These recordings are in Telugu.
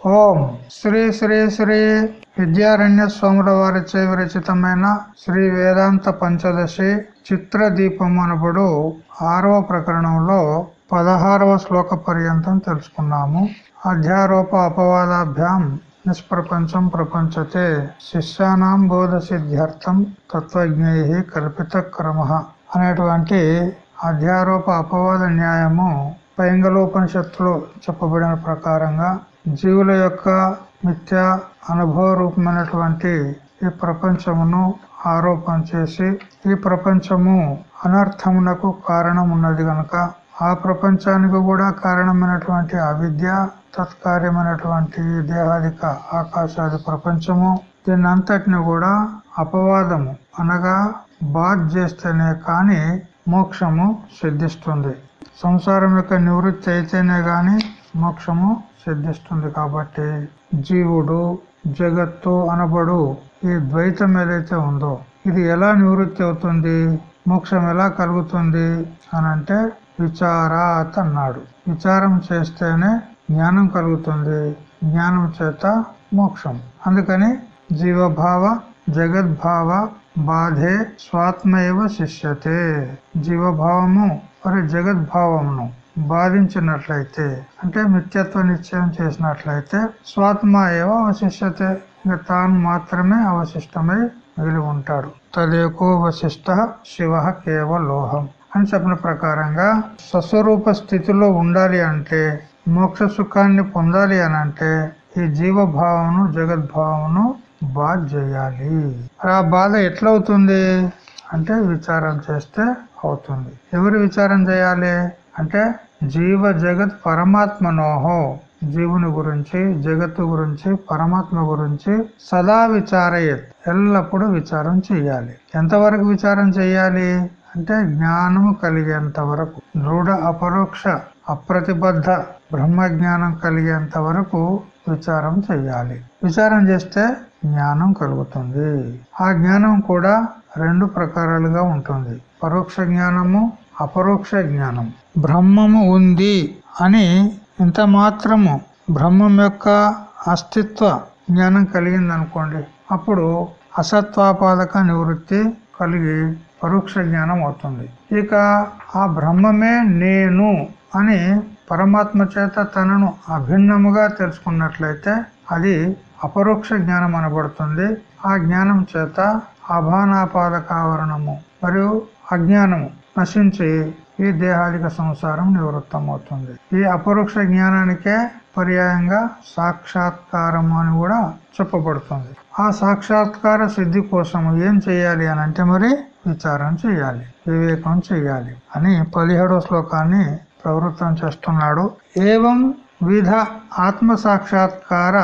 ఓం శ్రీ శ్రీ శ్రీ విద్యారణ్య స్వాముల వారిచే విరచితమైన శ్రీ వేదాంత పంచదశి చిత్ర దీపం అనబడు ఆరవ ప్రకరణంలో పదహారవ శ్లోక పర్యంతం తెలుసుకున్నాము. అధ్యారోప అపవాదాభ్యాం నిష్ప్రపంచం ప్రపంచతే శిష్యానాం బోధ సిద్ధ్యర్థం తత్వజ్ఞై కల్పిత క్రమ అనేటువంటి అధ్యారోప అపవాద న్యాయము పైంగలోపనిషత్తులో చెప్పబడిన ప్రకారంగా జీవుల యొక్క మిథ్య అనుభవ రూపమైనటువంటి ఈ ప్రపంచమును ఆరోపణ చేసి ఈ ప్రపంచము అనర్థమునకు కారణం ఉన్నది గనక ఆ ప్రపంచానికి కూడా కారణమైనటువంటి అవిద్య తత్కార్యమైనటువంటి దేహాదిక ఆకాశాది ప్రపంచము దీన్ని అంతటిని కూడా అపవాదము అనగా బాధ చేస్తేనే కాని మోక్షము సిద్ధిస్తుంది. సంసారం యొక్క నివృత్తి అయితేనే గాని మోక్షము సిద్ధిస్తుంది కాబట్టి జీవుడు జగత్తు అనబడు ఈ ద్వైతం ఏదైతే ఉందో ఇది ఎలా నివృత్తి అవుతుంది? మోక్షం ఎలా కలుగుతుంది? అనంటే విచారాత్ అన్నాడు. విచారం చేస్తేనే జ్ఞానం కలుగుతుంది. జ్ఞానం చేత మోక్షం. అందుకని జీవభావ జగద్భావ బాధే స్వాత్మయవ శిష్యతే. జీవభావము మరి జగద్భావమును బాధించినట్లయితే అంటే మిథ్యత్వ నిశ్చయం చేసినట్లయితే స్వాత్మ ఏవ అవశిష్యతే ఇంకా తాను మాత్రమే అవశిష్టమై మిగిలి ఉంటాడు. తదేకో వశిష్ట శివ కేవలోహం అని చెప్పిన ప్రకారంగా స్వస్వరూప స్థితిలో ఉండాలి అంటే మోక్ష సుఖాన్ని పొందాలి అని అంటే ఈ జీవభావమును జగద్భావమును బాధ చేయాలి. ఆ బాధ ఎట్లవుతుంది? అంటే విచారం చేస్తే అవుతుంది. ఎవరు విచారం చేయాలి? అంటే జీవ జగత్ పరమాత్మనోహో. జీవుని గురించి జగత్తు గురించి పరమాత్మ గురించి సదా విచారయత్. ఎల్లప్పుడూ విచారం చేయాలి. ఎంతవరకు విచారం చేయాలి? అంటే జ్ఞానము కలిగేంత వరకు. దృఢ అపరోక్ష అప్రతిబద్ధ బ్రహ్మ జ్ఞానం కలిగేంత వరకు విచారం చెయ్యాలి విచారం చేస్తే జ్ఞానం కలుగుతుంది. ఆ జ్ఞానం కూడా రెండు ప్రకారాలుగా ఉంటుంది. పరోక్ష జ్ఞానము అపరోక్ష జ్ఞానం. బ్రహ్మము ఉంది అని ఇంత మాత్రము బ్రహ్మం యొక్క అస్తిత్వ జ్ఞానం కలిగింది అనుకోండి అప్పుడు అసత్వాపాదక నివృత్తి కలిగి పరోక్ష జ్ఞానం అవుతుంది. ఇక ఆ బ్రహ్మమే నేను అని పరమాత్మ చేత తనను అభిన్నముగా తెలుసుకున్నట్లయితే అది అపరోక్ష జ్ఞానం అనబడుతుంది. ఆ జ్ఞానం చేత అభానాపాదకావరణము మరియు అజ్ఞానము నశించి ఈ దేహాదిక సంసారం నివృత్తమవుతుంది. ఈ అపరోక్ష జ్ఞానానికే పర్యాయంగా సాక్షాత్కారము అని కూడా చెప్పబడుతుంది. ఆ సాక్షాత్కార సిద్ధి కోసం ఏం చేయాలి అని అంటే మరి విచారం చేయాలి వివేకం చేయాలి అని పదిహేడో శ్లోకాన్ని ప్రవృత్తం చేస్తున్నాడు. ఏవం విధ ఆత్మ సాక్షాత్కార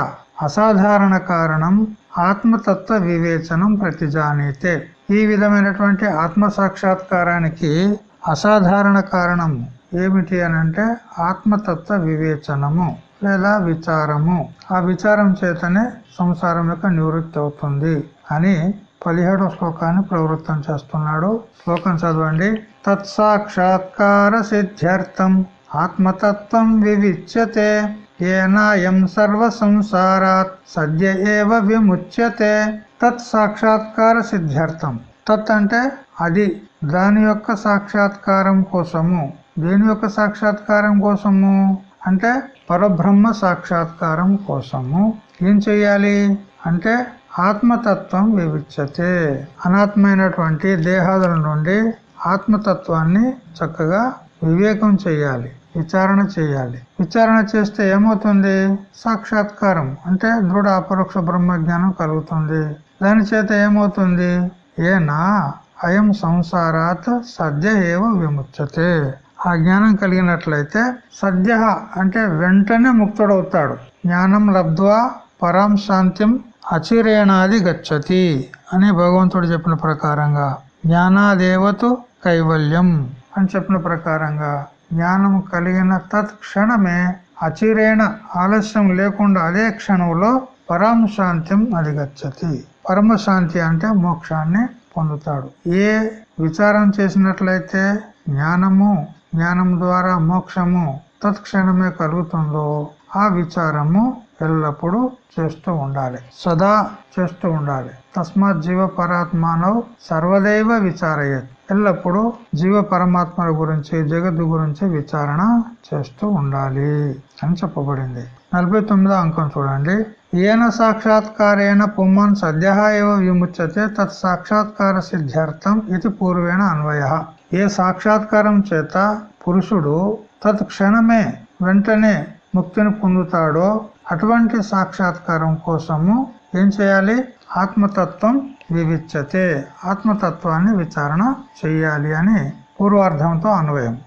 అసాధారణ కారణం ఆత్మతత్వ వివేచనం ప్రతిజానీతే. ఈ విధమైనటువంటి ఆత్మ సాక్షాత్కారానికి అసాధారణ కారణం ఏమిటి అని అంటే ఆత్మతత్వ వివేచనము లేదా విచారము. ఆ విచారం చేతనే సంసారం యొక్క నివృత్తి అవుతుంది అని పదిహేడో శ్లోకాన్ని ప్రవృత్తం చేస్తున్నాడు. శ్లోకం చదవండి. తత్సాక్షాత్కార సిద్ధ్యర్థం. ఆత్మతత్వం వివిచ్యతే. ఏనాయం సర్వ సంసారాత్ సద్య ఏవ విముచ్యతే తత్ సాక్షాత్కార సిద్ధ్యర్థం తత్ అంటే అది దాని యొక్క సాక్షాత్కారం కోసము. దేని యొక్క సాక్షాత్కారం కోసము? అంటే పరబ్రహ్మ సాక్షాత్కారం కోసము. ఏం చెయ్యాలి అంటే ఆత్మతత్వం వివిచ్చతే అనాత్మైనటువంటి దేహాదుల నుండి ఆత్మతత్వాన్ని చక్కగా వివేకం చేయాలి. విచారణ చేయాలి. విచారణ చేస్తే ఏమవుతుంది? సాక్షాత్కారం అంటే దృఢ అపరోక్ష బ్రహ్మ జ్ఞానం కలుగుతుంది. దాని చేత ఏమవుతుంది? ఏనా? అయం సంసారాత్ సద్య ఏవ విముచ్చతే ఆ జ్ఞానం కలిగినట్లయితే సద్య అంటే వెంటనే ముక్తుడవుతాడు. జ్ఞానం లబ్ధ్వా పరాం శాంతిం అచిరేణాది గచ్చతి అని భగవంతుడు చెప్పిన ప్రకారంగా. జ్ఞానాదేవతు కైవల్యం అని చెప్పిన ప్రకారంగా. జ్ఞానం కలిగిన తత్క్షణమే అచిరేణ ఆలస్యం లేకుండా అదే క్షణంలో పరాం శాంతిం అధిగచ్చతి. పరమశాంతి అంటే మోక్షాన్ని పొందుతాడు. ఏ విచారం చేసినట్లయితే జ్ఞానము జ్ఞానం ద్వారా మోక్షము తత్క్షణమే కలుగుతుందో ఆ విచారము ఎల్లప్పుడూ చేస్తూ ఉండాలి. సదా చేస్తూ ఉండాలి. తస్మాత్ జీవ పరాత్మానవ్ సర్వదైవ విచారయత్. ఎల్లప్పుడూ జీవ పరమాత్మల గురించి జగత్తు గురించి విచారణ చేస్తూ ఉండాలి అని చెప్పబడింది. నలభై తొమ్మిదో అంకం చూడండి. ఏన సాక్షాత్కారేణ పుమ్మన్ సద్య ఏవ విముచ్యతే తత్ సాక్షాత్కార సిద్ధ్యర్థం ఇది పూర్వేణ అన్వయ. ఏ సాక్షాత్కారం చేత పురుషుడు తత్ క్షణమే వెంటనే ముక్తిని పొందుతాడో అటువంటి సాక్షాత్కారం కోసము ఏం చేయాలి? ఆత్మతత్వం వివిచ్చతే ఆత్మతత్వాన్ని విచారణ చెయ్యాలి అని పూర్వార్ధంతో అన్వయం.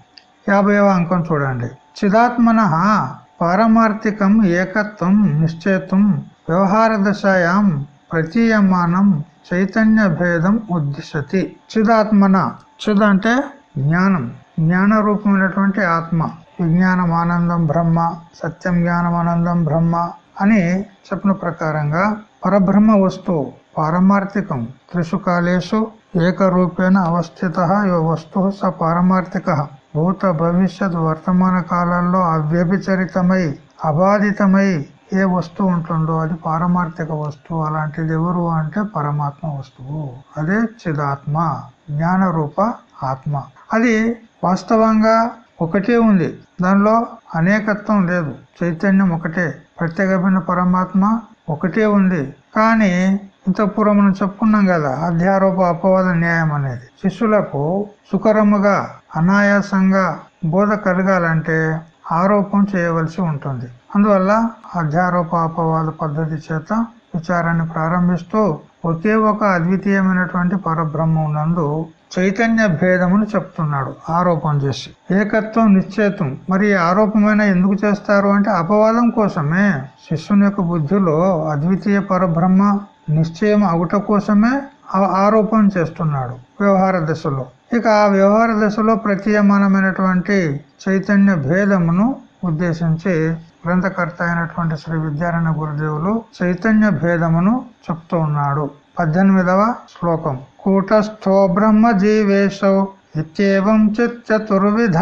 యాభైవ అంకం చూడండి. చిదాత్మన పారమార్థికం ఏకత్వం నిశ్చయత్వం వ్యవహార దశాయాం ప్రతీయమానం చైతన్య భేదం ఉద్దిశతి. చిదాత్మన చిద్ అంటే జ్ఞానం. జ్ఞాన రూపమైనటువంటి ఆత్మ. విజ్ఞానం ఆనందం బ్రహ్మ సత్యం జ్ఞానం ఆనందం బ్రహ్మ అని చెప్పిన ప్రకారంగా పరబ్రహ్మ వస్తువు పారమార్థికం. త్రిషు కాలేషు ఏకరూపేణ అవస్థిత వస్తు స పారమార్థిక. భూత భవిష్యత్ వర్తమాన కాలాల్లో అవ్యభిచరితమై అబాధితమై ఏ వస్తువు ఉంటుందో అది పారమార్థిక వస్తువు. అలాంటిది ఎవరు అంటే పరమాత్మ వస్తువు. అదే చిదాత్మ జ్ఞాన రూప ఆత్మ. అది వాస్తవంగా ఒకటే ఉంది. దానిలో అనేకత్వం లేదు. చైతన్యం ఒకటే. ప్రత్యేకమైన పరమాత్మ ఒకటే ఉంది. కానీ ఇంత పూర్వం మనం చెప్పుకున్నాం కదా అధ్యారోప అపవాద న్యాయం అనేది. శిష్యులకు సుకరముగా అనాయాసంగా బోధ కలగాలంటే ఆరోపం చేయవలసి ఉంటుంది. అందువల్ల అధ్యారోప అపవాద పద్ధతి చేత విచారాన్ని ప్రారంభిస్తూ ఒకే ఒక అద్వితీయమైనటువంటి పరబ్రహ్మం నందు చైతన్య భేదమును చెప్తున్నాడు ఆరోపణ చేసి. ఏకత్వం నిశ్చేతం మరి ఆరోపమైన ఎందుకు చేస్తారు అంటే అపవాదం కోసమే. శిష్యుని యొక్క బుద్ధిలో అద్వితీయ పరబ్రహ్మ నిశ్చయం అవుట కోసమే ఆరోపణ చేస్తున్నాడు వ్యవహార దశలో. ఇక ఆ వ్యవహార దశలో ప్రతీయమానమైనటువంటి చైతన్య భేదమును ఉద్దేశించి గ్రంథకర్త అయినటువంటి శ్రీ విద్యారాయణ గురుదేవులు చైతన్య భేదమును చెప్తూ ఉన్నాడు. పద్దెనిమిదవ శ్లోకం. కూటస్థో బ్రహ్మ జీవేశౌ ఇత్యేవం చతుర్విధ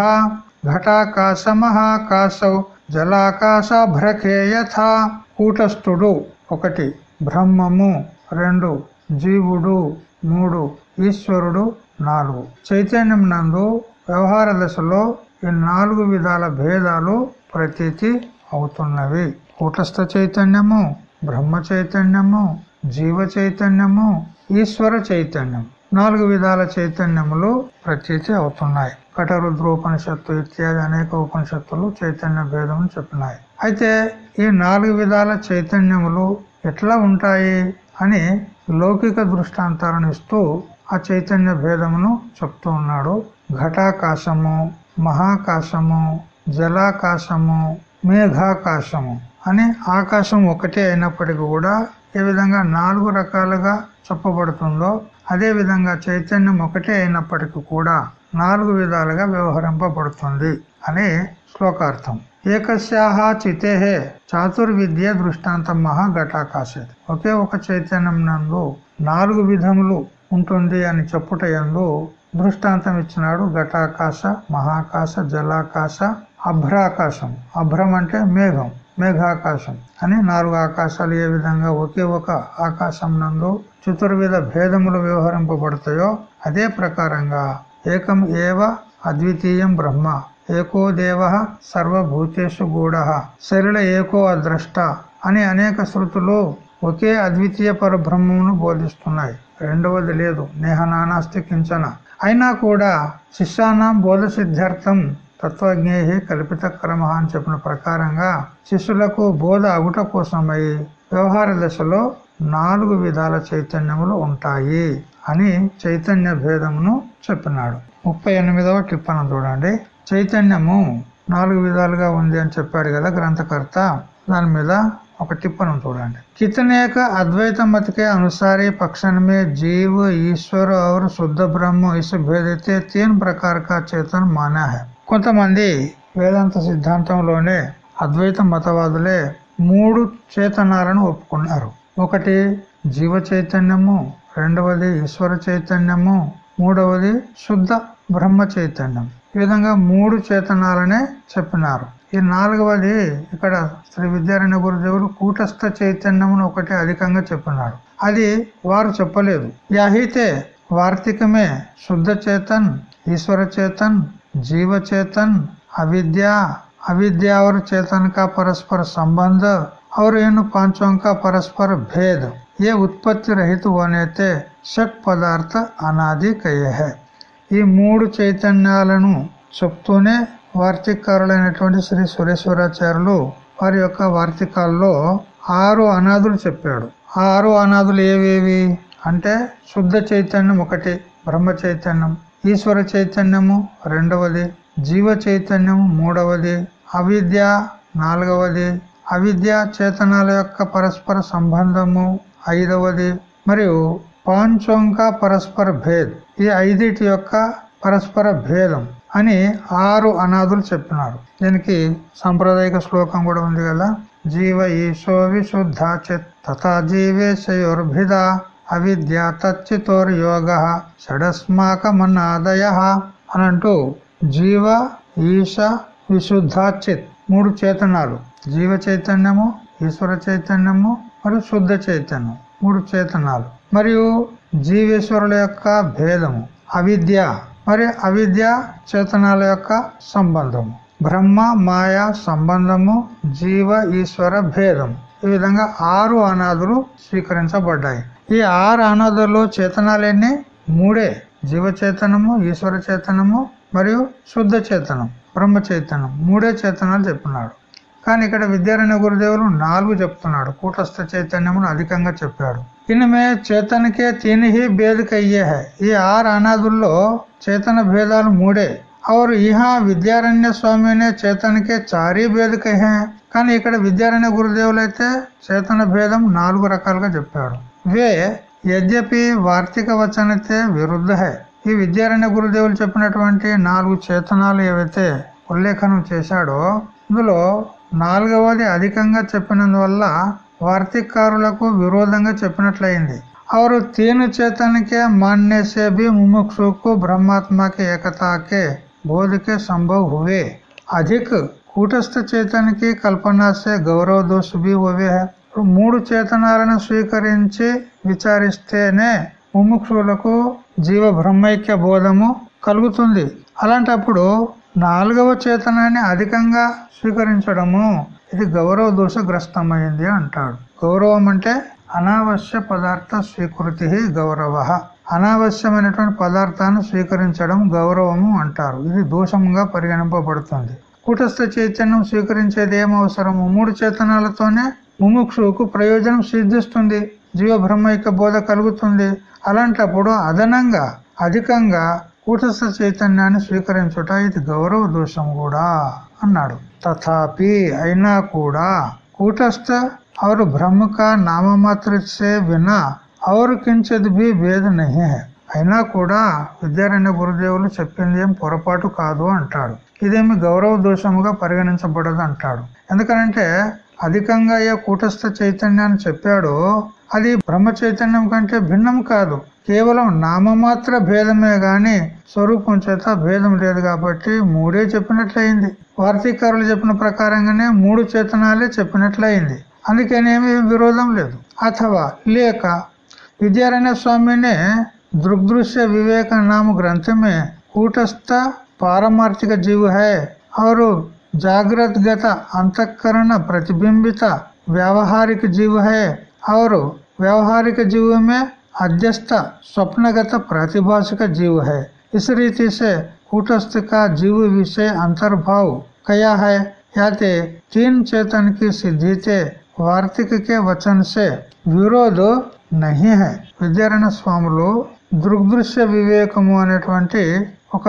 ఘటాకాశ మహాకాశౌ జలాకాశ భ్రకే యథా కూటస్థుడు ఒకటి బ్రహ్మము రెండు జీవుడు మూడు ఈశ్వరుడు నాలుగు। చైతన్యం నందు వ్యవహార దశలో ఈ నాలుగు విధాల భేదాలు ప్రతీతి అవుతున్నవి. కూటస్థ చైతన్యము బ్రహ్మ చైతన్యము జీవ చైతన్యము ఈశ్వర చైతన్యం. నాలుగు విధాల చైతన్యములు ప్రతీతి అవుతున్నాయి. కటరుద్రోపనిషత్తు ఇత్యాది అనేక ఉపనిషత్తులు చైతన్య భేదం చెప్పినాయి. అయితే ఈ నాలుగు విధాల చైతన్యములు ఎట్లా ఉంటాయి అని లౌకిక దృష్టాంతాలను ఇస్తూ ఆ చైతన్య భేదమును చెప్తూ ఉన్నాడు. ఘటాకాశము మహాకాశము జలాకాశము మేఘాకాశము. అని ఆకాశం ఒకటే అయినప్పటికీ కూడా ఏ విధంగా నాలుగు రకాలుగా చెప్పబడుతుందో అదే విధంగా చైతన్యం ఒకటే అయినప్పటికీ కూడా నాలుగు విధాలుగా వ్యవహరింపబడుతుంది అని శ్లోకార్థం. ఏకస్యాహ చితే చాతుర్విద్య దృష్టాంతం మహా ఘటాకాశత్. ఒకే ఒక చైతన్యం నందు నాలుగు విధములు ఉంటుంది అని చెప్పుట ఎందు దృష్టాంతం ఇచ్చినాడు ఘటాకాశ మహాకాశ జలాకాశ అభ్రాకాశం. అభ్రం అంటే మేఘం మేఘాకాశం అని నాలుగు ఆకాశాలు ఏ విధంగా ఒకే ఒక ఆకాశం నందు చతుర్విధ భేదములు వ్యవహరింపబడతాయో అదే ప్రకారంగా ఏకం ఏవ అద్వితీయం బ్రహ్మ ఏకో దేవ సర్వభూతేషు గూఢ శరీర ఏకో అద్రష్ట అని అనేక శృతులు ఒకే అద్వితీయ పరబ్రహ్మమును బోధిస్తున్నాయి. రెండవది లేదు నేహ నానాస్తి కించన. అయినా కూడా శిష్యానం బోధ సిద్ధార్థం తత్వజ్ఞేహి కల్పిత క్రమ అని చెప్పిన ప్రకారంగా శిష్యులకు బోధ అగుట కోసమై వ్యవహార దశలో నాలుగు విధాల చైతన్యములు ఉంటాయి అని చైతన్య భేదమును చెప్పినాడు ముప్పై ఎనిమిదవ టిప్పణం చూడండి చైతన్యము నాలుగు విధాలుగా ఉంది అని చెప్పాడు కదా గ్రంథకర్త దాని మీద ఒక టిప్పణం చూడండి कितने का अद्वैत मत के अनुसार पक्षण में जीव ईश्वर और शुद्ध ब्रह्म इस भेदते तीन प्रकार का चेतन माना है కొంతమంది వేదాంత సిద్ధాంతంలోనే అద్వైత మతవాదులే మూడు చేతనాలను ఒప్పుకున్నారు. ఒకటి జీవ చైతన్యము రెండవది ఈశ్వర చైతన్యము మూడవది శుద్ధ బ్రహ్మ చైతన్యం. ఈ విధంగా మూడు చేతనాలనే చెప్పినారు. ఈ నాలుగవది ఇక్కడ శ్రీ విద్యారాయణ గురుదేవులు కూటస్థ చైతన్యమును ఒకటి అధికంగా చెప్పినారు. అది వారు చెప్పలేదు. యాహితే వార్తికమే శుద్ధ చేతన్ ఈశ్వర చేతన్ జీవచేతన్ అవిద్య అవిద్య अविद्या और चेतन का పరస్పర संबंध और इन पांचों का परस्पर भेद షట్ పదార్థ అనాది అనాదికయ ఈ మూడు చైతన్యాలను చెప్తూనే వార్తికారులైనటువంటి శ్రీ సురేశ్వరాచార్యులు వారి యొక్క వార్తికాల్లో ఆరు అనాథులు చెప్పాడు. ఆరు అనాథులు ఏవేవి? అంటే శుద్ధ చైతన్యం ఒకటి బ్రహ్మ చైతన్యం ఈశ్వర చైతన్యము రెండవది జీవ చైతన్యము మూడవది అవిద్య నాలుగవది అవిద్య చేతనాల యొక్క పరస్పర సంబంధము ఐదవది మరియు పాంచోంక పరస్పర భేద్. ఈ ఐదిటి యొక్క పరస్పర భేదం అని ఆరు అనాథులు చెప్పినారు. దీనికి సాంప్రదాయిక శ్లోకం కూడా ఉంది కదా. జీవ ఈశో విశుద్ధ తథా జీవేశయోర్భిద అవిద్య తచ్చితోర్ యోగ షడస్మాకమన్నాదయ అనంటూ జీవ ఈశ విశుద్ధాచిత్ మూడు చేతనాలు జీవ చైతన్యము ఈశ్వర చైతన్యము మరియు శుద్ధ చైతన్యం మూడు చేతనాలు మరియు జీవేశ్వరుల యొక్క భేదము అవిద్య మరి అవిద్య చేతనాల యొక్క సంబంధము. బ్రహ్మ మాయా సంబంధము జీవ ఈశ్వర భేదం ఈ విధంగా ఆరు అనాథులు స్వీకరించబడ్డాయి. ఈ ఆరు అనాథుల్లో చేతనాలన్నీ మూడే జీవచేతనము ఈశ్వర చేతనము మరియు శుద్ధ చేతనం బ్రహ్మ చైతన్యం మూడే చేతనాలు చెప్పినాడు. కానీ ఇక్కడ విద్యారణ్య గురుదేవులు నాలుగు చెప్తున్నాడు. కూటస్థ చైతన్యమును అధికంగా చెప్పాడు. ఇనిమే చేతనకే తినిహి భేదికయ్యే హై. ఈ ఆరు అనాథుల్లో చేతన భేదాలు మూడే. और यहाँ విద్యారణ్య స్వామినే చేతనకే చారీ భేద కహే కానీ ఇక్కడ విద్యారణ్య గురుదేవులు అయితే చేతన భేదం నాలుగు రకాలుగా చెప్పాడు వే యద్యపి వార్తిక వచనతే విరుద్ధ హై ఈ విద్యారణ్య గురుదేవులు చెప్పినటువంటి నాలుగు చేతనాలు ఏవైతే ఉల్లేఖనం చేశాడో ఇందులో నాలుగవది అధికంగా చెప్పినందువల్ల వార్తికారులకు విరోధంగా చెప్పినట్లయింది और तीन चेतन के मानने से भी मुमुक्षु को ब्रह्मात्मा के एकता के बोध के संभव हुए अधिक కూటస్థ చేతనకి కల్పన సే గౌరవ దోష भी हुए है మూడు చేతనాలను స్వీకరించి విచారిస్తేనే ముముక్షులకు జీవ బ్రహ్మైక్య బోధము కలుగుతుంది అలాంటప్పుడు నాలుగవ చేతనాన్ని అధికంగా స్వీకరించడము ఇది గౌరవ దోషగ్రస్తమైంది అంటాడు గౌరవం అంటే అనావశ్య పదార్థ స్వీకృతి గౌరవ అనావశ్యమైనటువంటి పదార్థాన్ని స్వీకరించడం గౌరవము అంటారు ఇది దోషంగా పరిగణింపబడుతుంది కూటస్థ చైతన్యం స్వీకరించేది ఏం అవసరము మూడు చేతనాలతోనే ముముక్షువుకు ప్రయోజనం సిద్ధిస్తుంది జీవ బ్రహ్మైక బోధ కలుగుతుంది అలాంటప్పుడు అదనంగా అధికంగా కూటస్థ చైతన్యాన్ని స్వీకరించుట ఇది గౌరవ దోషం కూడా అన్నాడు తథాపి అయినా కూడా కూటస్థ और ब्रह्म का नाम मात्र से बिना ఔరు కించిత్ బి భేదం నహే అయినా కూడా విద్యారణ్య గురుదేవులు చెప్పింది ఏం పొరపాటు కాదు అంటాడు। ఇదేమి గౌరవ దోషముగా పరిగణించబడదు అంటాడు। ఎందుకనంటే అధికంగా ఏ కూటస్థ చైతన్యాన్ని చెప్పాడో అది బ్రహ్మ చైతన్యం కంటే భిన్నం కాదు। కేవలం నామమాత్ర భేదమే గాని స్వరూపం చేత భేదం లేదు కాబట్టి మూడే చెప్పినట్లయింది। వార్తీకారులు చెప్పిన ప్రకారంగానే మూడు చేతనాలే చెప్పినట్లయింది। అందుకనేమి విరోధం లేదు। అథవా లేక विद्यारण्य स्वामी ने दृग्दृश्य विवेक नाम ग्रंथ में कूटस्थ पारमार्थिक जीव है और जागृत गता अंतकरण प्रतिबिंबिता व्यावहारिक जीव है और व्यावहारिक जीव में अध्यस्त स्वप्नगत प्रातिभाषिक जीव है। इस रीति से कूटस्थ का जीव विषय अंतर्भाव कया है। या ते तीन चेतन की सिद्धि से वार्तिक के वचन से विरोध నహి హై. విద్యారణ్య స్వాములు దృగ్దృశ్య వివేకము అనేటువంటి ఒక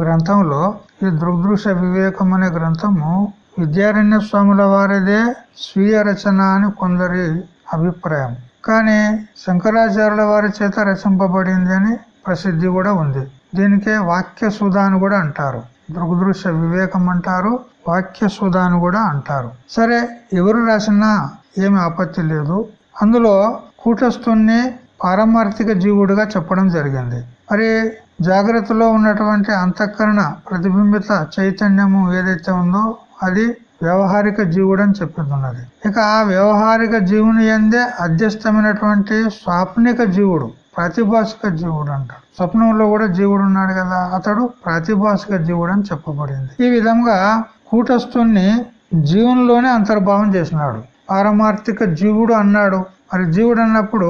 గ్రంథంలో ఈ దృగ్దృశ్య వివేకం అనే గ్రంథము విద్యారణ్య స్వాముల వారిదే స్వీయ రచన అని కొందరి అభిప్రాయం. కానీ శంకరాచార్యుల వారి చేత రచింపబడింది అని ప్రసిద్ధి కూడా ఉంది. దీనికే వాక్య సుధాను అని కూడా అంటారు. దృగ్దృశ్య వివేకం అంటారు వాక్య సుధాను కూడా అంటారు. సరే ఎవరు రాసినా ఏమి ఆపత్తి లేదు. అందులో కూటస్థుణ్ణి పారమార్థిక జీవుడుగా చెప్పడం జరిగింది. మరి జాగ్రత్తలో ఉన్నటువంటి అంతఃకరణ ప్రతిబింబిత చైతన్యము ఏదైతే ఉందో అది వ్యవహారిక జీవుడు అని చెప్పింది ఇక ఆ వ్యవహారిక జీవుని ఎందే అధ్యస్థమైనటువంటి స్వాప్నిక జీవుడు ప్రాతిభాషిక జీవుడు అంటాడు స్వప్నంలో కూడా జీవుడు ఉన్నాడు కదా అతడు ప్రాతిభాషిక జీవుడు అని చెప్పబడింది. ఈ విధంగా కూటస్థుణ్ణి జీవునిలోనే అంతర్భావం చేసినాడు. పారమార్థిక జీవుడు అన్నాడు. మరి జీవుడు అన్నప్పుడు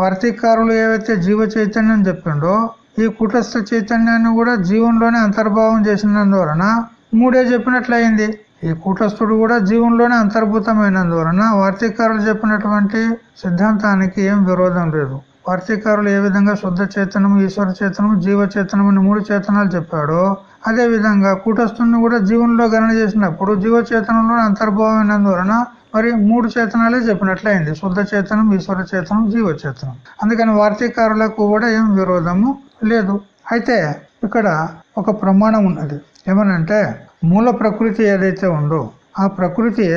వార్తీకారులు ఏవైతే జీవ చైతన్యం చెప్పిండో ఈ కూటస్థ చైతన్యాన్ని కూడా జీవంలోనే అంతర్భావం చేసినందువలన మూడే చెప్పినట్లయింది. ఈ కూటస్థుడు కూడా జీవంలోనే అంతర్భూతమైనందువలన వార్తీకారులు చెప్పినటువంటి సిద్ధాంతానికి ఏం విరోధం లేదు. వార్తీకారులు ఏ విధంగా శుద్ధ చేతనము ఈశ్వర చేతనము జీవ చేతనము అని మూడు చేతనాలు చెప్పాడో అదే విధంగా కూటస్థుని కూడా జీవంలో గణన చేసినప్పుడు జీవ చేతనంలో అంతర్భావమైనందువలన మరి మూడు చేతనాలే చెప్పినట్లయింది. శుద్ధ చేతనం ఈశ్వర చేతనం జీవ చేతనం. అందుకని వార్తీకారులకు కూడా ఏం విరోధము లేదు. అయితే ఇక్కడ ఒక ప్రమాణం ఉన్నది. ఏమనంటే మూల ప్రకృతి ఏదైతే ఉందో ఆ ప్రకృతి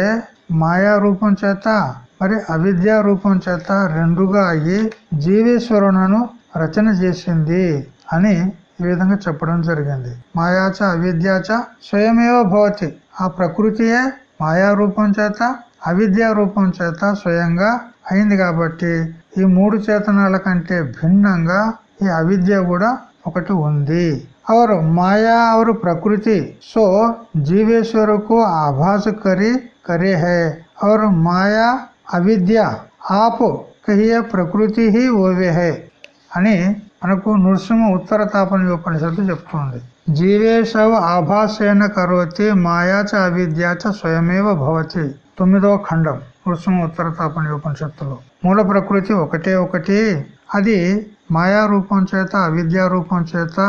మాయా రూపం చేత మరి అవిద్యా రూపం చేత రెండుగా అయ్యి జీవేశ్వరులను రచన చేసింది అని ఈ విధంగా చెప్పడం జరిగింది. మాయాచ అవిద్యాచ స్వయమేవ భవతి. ఆ ప్రకృతియే మాయా రూపం చేత అవిద్య రూపం చేత స్వయంగా అయింది కాబట్టి ఈ మూడు చేతనాల కంటే భిన్నంగా ఈ అవిద్య కూడా ఒకటి ఉంది. అవరు మాయా అవరు ప్రకృతి. సో జీవేశ్వరుకు ఆభాసు కరి కరే హే. అవరు మాయా అవిద్య. ఆపు కహియ ప్రకృతి ఓవే హే. అని మనకు నృసింహ ఉత్తర తాపని ఉపనిషత్తు చెప్తుంది జీవేశవ ఆభాసేన కరోతి మాయాచ అవిద్యాచ స్వయమేవ భవతి. తొమ్మిదవ ఖండం నృసింహ ఉత్తర తాపని ఉపనిషత్తులో. మూల ప్రకృతి ఒకటే ఒకటి అది మాయా రూపం చేత అవిద్యా రూపం చేత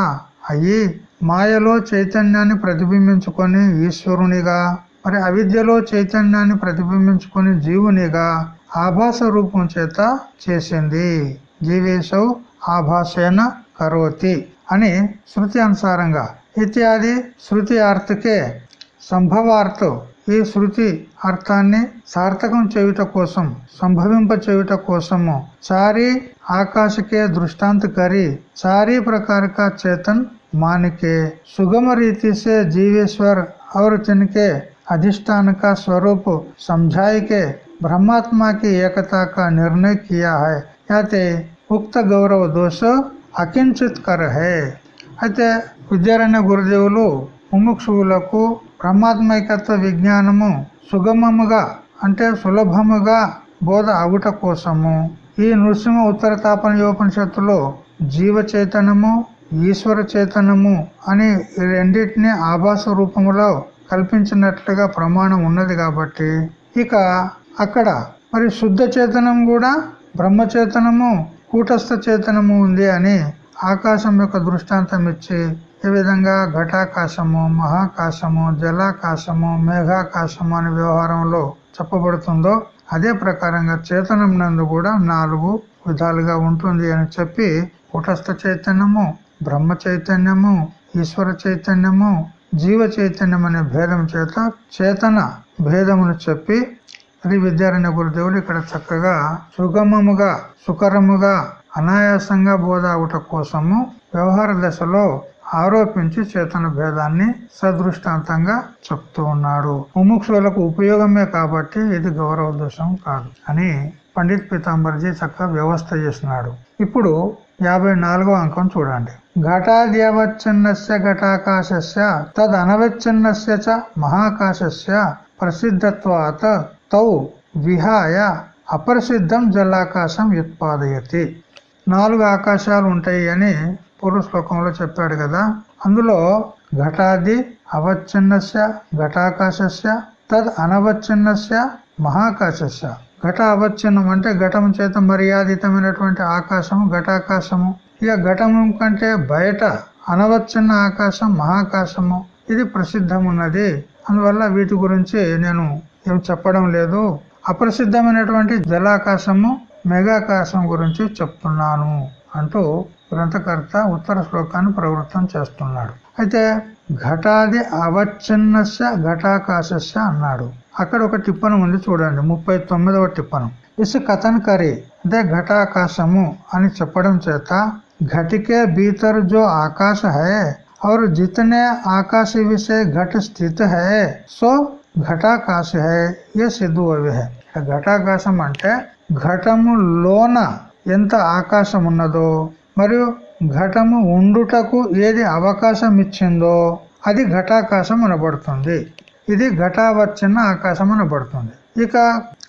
అయ్యి మాయలో చైతన్యాన్ని ప్రతిబింబించుకొని ఈశ్వరునిగా మరి అవిద్యలో చైతన్యాన్ని ప్రతిబింబించుకొని జీవునిగా ఆభాస రూపం చేత చేసింది. జీవేశవ్ ఆభాషేన కరోతి అని శృతి అనుసారంగా. ఇత్యాది శృతి అర్థకే సంభవార్థం ఈ శృతి అర్థాన్ని సార్థకం చేయుట కోసం సంభవింప చేయుట కోసము. చారీ ఆకాశకే దృష్టాంత కరి చారీ ప్రకారక చేతన్ మానికే. సుగమ రీతి సే जीवेश्वर और అధిష్టానక अधिष्ठान సంజాయికే स्वरूप ఏకతాక నిర్ణయ కియా హై. అయితే ఉక్త గౌరవ దోష అకించిత్ కరహే అయితే విద్యారణ్య గురుదేవులు ముముక్షువులకు బ్రహ్మాత్మైకత్వ విజ్ఞానము సుగమముగా అంటే సులభముగా బోధ అవుట కోసము ఈ నృసింహ ఉత్తర తాపనయోపనిషత్తులో జీవ చైతన్యము ఈశ్వర చైతన్యము అని రెండింటినీ ఆభాస రూపంలో కల్పించినట్లుగా ప్రమాణం ఉన్నది కాబట్టి ఇక అక్కడ మరి శుద్ధ చేతనం కూడా బ్రహ్మచేతనము కూటస్థ చేతనము ఉంది అని ఆకాశం యొక్క దృష్టాంతం ఇచ్చి ఈ విధంగా ఘటాకాశము మహాకాశము జలాకాశము మేఘాకాశము అనే వ్యవహారంలో చెప్పబడుతుందో అదే ప్రకారంగా చేతనం నందు కూడా నాలుగు విధాలుగా ఉంటుంది అని చెప్పి కూటస్థ చైతన్యము బ్రహ్మ చైతన్యము ఈశ్వర చైతన్యము జీవ చైతన్యం అనే భేదం చేత చేతన భేదమును చెప్పి అది విద్యారణ్య గురుదేవులు ఇక్కడ చక్కగా సుగమముగా సుకరముగా అనాయాసంగా బోధ అవట కోసము వ్యవహార దశలో ఆరోపించి చేతన భేదాన్ని సదృష్టాంతంగా చెప్తూ ఉన్నాడు. ముముక్షులకు ఉపయోగమే కాబట్టి ఇది గౌరవ దోషం కాదు అని పండిత్ పీతాంబర్జీ చక్కగా వ్యవస్థ చేసినాడు. ఇప్పుడు యాభై నాలుగో అంకం చూడండి. ఘటాద్యవచ్ఛిన్నస్య ఘటాకాశస్య తదనవచ్ఛిన్నస్య చ మహాకాశస్య ప్రసిద్ధత్వాత తౌ విహాయ అప్రసిద్ధం జలాకాశం ఉత్పాదయతి నాలుగు ఆకాశాలు ఉంటాయి అని పూర్వ శ్లోకంలో చెప్పాడు కదా. అందులో ఘటాది అవచ్ఛిన్నస్య ఘటాకాశస్య తద్ అనవచ్ఛిన్నస్య మహాకాశస్య. ఘట అవచ్ఛిన్నం అంటే ఘటం చేత మర్యాదితమైనటువంటి ఆకాశము ఘటాకాశము. ఇక ఘటము కంటే బయట అనవచ్ఛిన్న ఆకాశం మహాకాశము. ఇది ప్రసిద్ధమున్నది. అందువల్ల వీటి గురించి నేను ఏం చెప్పడం లేదు అప్రసిద్ధమైనటువంటి జలాకాశము మెగాకాశం గురించి చెప్తున్నాను అంటూ గ్రంథకర్త ఉత్తర శ్లోకాన్ని ప్రవృత్తం చేస్తున్నాడు అయితే ఘటాది అవచ్ఛిన్నస్య ఘటాకాశస్య అన్నాడు అక్కడ ఒక టిప్పణం ఉంది చూడండి ముప్పై తొమ్మిదవ టిప్పణం ఇస్ కథన్ కరి అంటే ఘటాకాశము అని చెప్పడం చేత घटिके भीतर जो आकाश है और जितने आकाश विषय घट स्थित है सो ఘటాకాశ హై ఏ సిద్ధు అవి ఘటాకాశం అంటే ఘటము లోన ఎంత ఆకాశం ఉన్నదో మరియు ఘటము ఉండుటకు ఏది అవకాశం ఇచ్చిందో అది ఘటాకాశం అనబడుతుంది ఇది ఘటావచ్చిన ఆకాశం అనబడుతుంది ఇక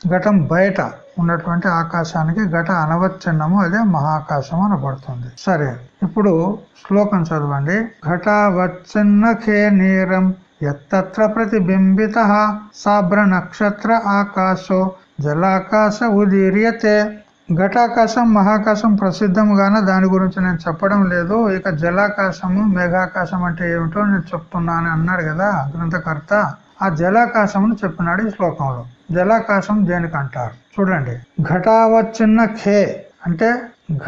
ఘటం బయట ఉన్నటువంటి ఆకాశానికి ఘట అనవచ్ఛిన్నము అదే మహాకాశం అనబడుతుంది సరే ఇప్పుడు శ్లోకం చదవండి ఘటావచ్ఛిన్న ఖే నీరం ఎత్తత్ర ప్రతిబింబిత సాబ్ర నక్షత్ర ఆకాశో జలాకాశ ఉదీర్యతే ఘటాకాశం మహాకాశం ప్రసిద్ధముగాన దాని గురించి నేను చెప్పడం లేదు. ఇక జలాకాశము మేఘాకాశం అంటే ఏమిటో నేను చెప్తున్నాను అన్నాడు కదా గ్రంథకర్త. ఆ జలాకాశమును చెప్పినాడు ఈ శ్లోకంలో. జలాకాశం దేనికి అంటారు? చూడండి. ఘటావచ్చిన్న ఖే అంటే